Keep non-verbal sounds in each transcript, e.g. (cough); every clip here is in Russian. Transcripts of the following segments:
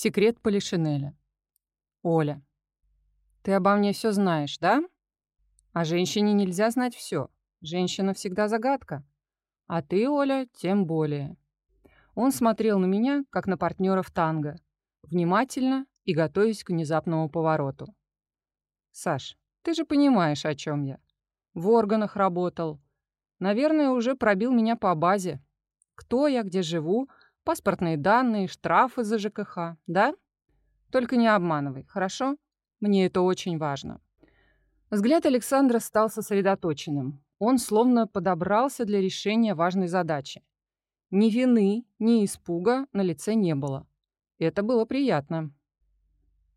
Секрет Полишинеля. Оля. Ты обо мне все знаешь, да? А женщине нельзя знать все. Женщина всегда загадка. А ты, Оля, тем более. Он смотрел на меня, как на партнера в танго, внимательно и готовясь к внезапному повороту. «Саш, ты же понимаешь, о чем я. В органах работал. Наверное, уже пробил меня по базе. Кто я, где живу, паспортные данные, штрафы за ЖКХ, да? Только не обманывай, хорошо? Мне это очень важно». Взгляд Александра стал сосредоточенным. Он словно подобрался для решения важной задачи. Ни вины, ни испуга на лице не было. Это было приятно.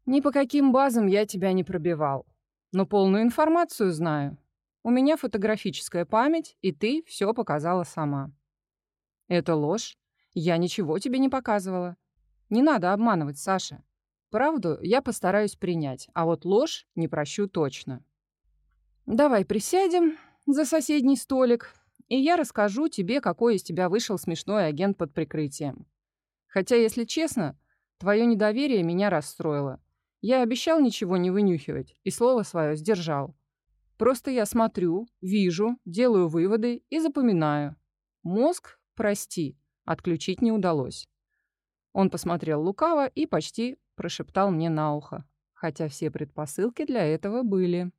Ни по каким базам я тебя не пробивал. Но полную информацию знаю. У меня фотографическая память, и ты все показала сама. Это ложь. Я ничего тебе не показывала. Не надо обманывать, Саша. Правду я постараюсь принять, а вот ложь не прощу точно. Давай присядем за соседний столик, и я расскажу тебе, какой из тебя вышел смешной агент под прикрытием. Хотя, если честно, твое недоверие меня расстроило. Я обещал ничего не вынюхивать, и слово свое сдержал. Просто я смотрю, вижу, делаю выводы и запоминаю. Мозг, прости, отключить не удалось. Он посмотрел лукаво и почти прошептал мне на ухо, хотя все предпосылки для этого были.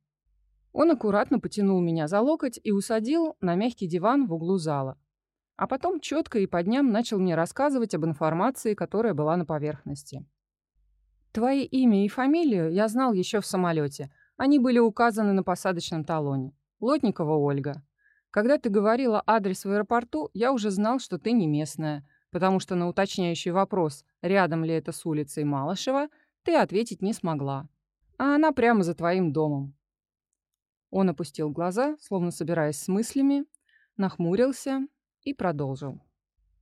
Он аккуратно потянул меня за локоть и усадил на мягкий диван в углу зала. А потом четко и по дням начал мне рассказывать об информации, которая была на поверхности. Твои имя и фамилию я знал еще в самолете. Они были указаны на посадочном талоне. Лотникова Ольга. Когда ты говорила адрес в аэропорту, я уже знал, что ты не местная, потому что на уточняющий вопрос, рядом ли это с улицей Малышева, ты ответить не смогла. А она прямо за твоим домом. Он опустил глаза, словно собираясь с мыслями, нахмурился и продолжил.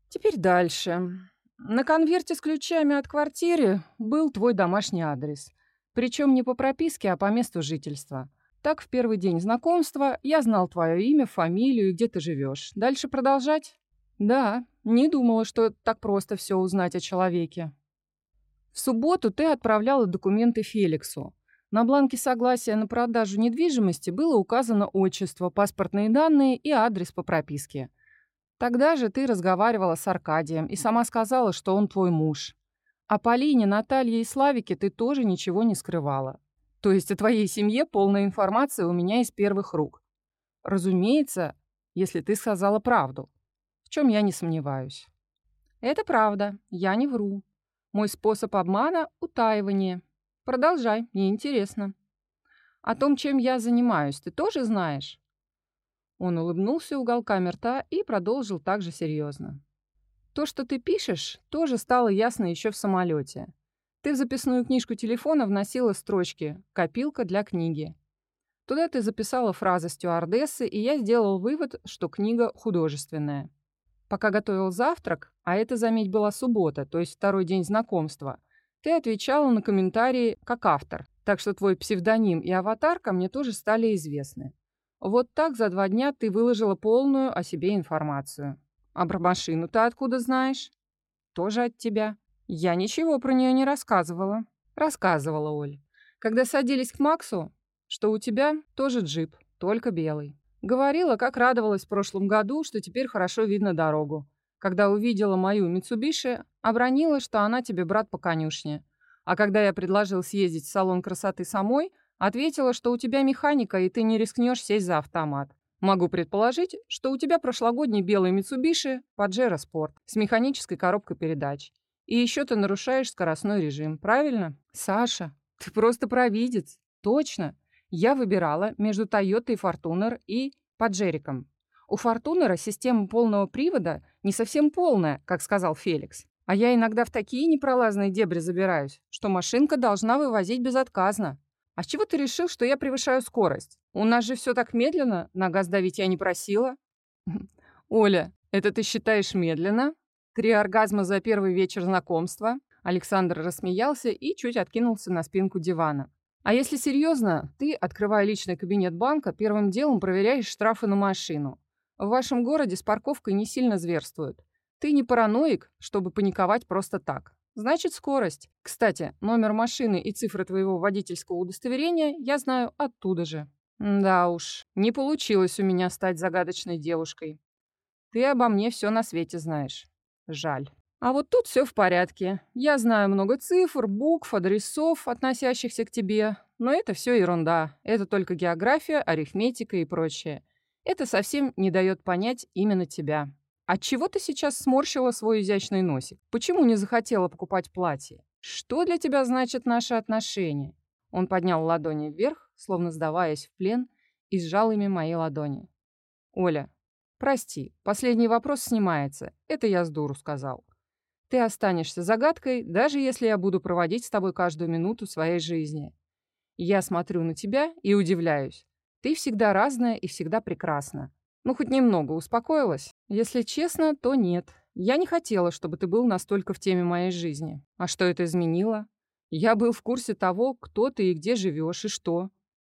«Теперь дальше. На конверте с ключами от квартиры был твой домашний адрес. Причем не по прописке, а по месту жительства. Так, в первый день знакомства я знал твое имя, фамилию и где ты живешь. Дальше продолжать? Да, не думала, что так просто все узнать о человеке. В субботу ты отправляла документы Феликсу. На бланке согласия на продажу недвижимости было указано отчество, паспортные данные и адрес по прописке. Тогда же ты разговаривала с Аркадием и сама сказала, что он твой муж. О Полине, Наталье и Славике ты тоже ничего не скрывала. То есть о твоей семье полная информация у меня из первых рук. Разумеется, если ты сказала правду, в чем я не сомневаюсь. Это правда, я не вру. Мой способ обмана — утаивание. Продолжай, мне интересно. О том, чем я занимаюсь, ты тоже знаешь? Он улыбнулся уголками рта и продолжил также серьезно. То, что ты пишешь, тоже стало ясно еще в самолете. Ты в записную книжку телефона вносила строчки «Копилка для книги». Туда ты записала фразы стюардессы, и я сделал вывод, что книга художественная. Пока готовил завтрак, а это, заметь, была суббота, то есть второй день знакомства – ты отвечала на комментарии как автор, так что твой псевдоним и аватарка мне тоже стали известны. Вот так за два дня ты выложила полную о себе информацию. А про машину ты откуда знаешь? Тоже от тебя. Я ничего про нее не рассказывала. Рассказывала, Оль. Когда садились к Максу, что у тебя тоже джип, только белый. Говорила, как радовалась в прошлом году, что теперь хорошо видно дорогу. Когда увидела мою Митсубиши, обронила, что она тебе брат по конюшне. А когда я предложил съездить в салон красоты самой, ответила, что у тебя механика, и ты не рискнешь сесть за автомат. Могу предположить, что у тебя прошлогодний белый Митсубиши Pajero Sport с механической коробкой передач. И еще ты нарушаешь скоростной режим, правильно? Саша, ты просто провидец. Точно. Я выбирала между Toyota и Fortuner и Паджериком. У Фортунера система полного привода не совсем полная, как сказал Феликс. А я иногда в такие непролазные дебри забираюсь, что машинка должна вывозить безотказно. А с чего ты решил, что я превышаю скорость? У нас же все так медленно, на газ давить я не просила. (laughs) Оля, это ты считаешь медленно? Три оргазма за первый вечер знакомства? Александр рассмеялся и чуть откинулся на спинку дивана. А если серьезно, ты, открывая личный кабинет банка, первым делом проверяешь штрафы на машину. В вашем городе с парковкой не сильно зверствуют. Ты не параноик, чтобы паниковать просто так. Значит, скорость. Кстати, номер машины и цифры твоего водительского удостоверения я знаю оттуда же. Да уж, не получилось у меня стать загадочной девушкой. Ты обо мне все на свете знаешь. Жаль. А вот тут все в порядке. Я знаю много цифр, букв, адресов, относящихся к тебе. Но это все ерунда. Это только география, арифметика и прочее. Это совсем не дает понять именно тебя. Отчего ты сейчас сморщила свой изящный носик? Почему не захотела покупать платье? Что для тебя значит наши отношения? Он поднял ладони вверх, словно сдаваясь в плен, и сжал ими мои ладони. Оля, прости, последний вопрос снимается. Это я с дуру сказал. Ты останешься загадкой, даже если я буду проводить с тобой каждую минуту своей жизни. Я смотрю на тебя и удивляюсь. Ты всегда разная и всегда прекрасна. Ну, хоть немного успокоилась? Если честно, то нет. Я не хотела, чтобы ты был настолько в теме моей жизни. А что это изменило? Я был в курсе того, кто ты и где живешь, и что.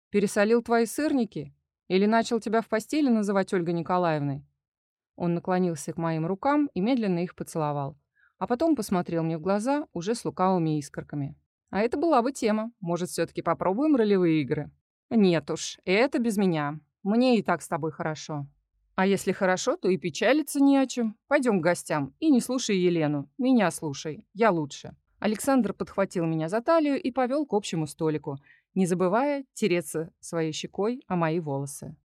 Пересолил твои сырники? Или начал тебя в постели называть Ольгой Николаевной? Он наклонился к моим рукам и медленно их поцеловал а потом посмотрел мне в глаза уже с лукавыми искорками. А это была бы тема. Может, все таки попробуем ролевые игры? Нет уж, это без меня. Мне и так с тобой хорошо. А если хорошо, то и печалиться не о чем. Пойдем к гостям. И не слушай Елену. Меня слушай. Я лучше. Александр подхватил меня за талию и повел к общему столику, не забывая тереться своей щекой о мои волосы.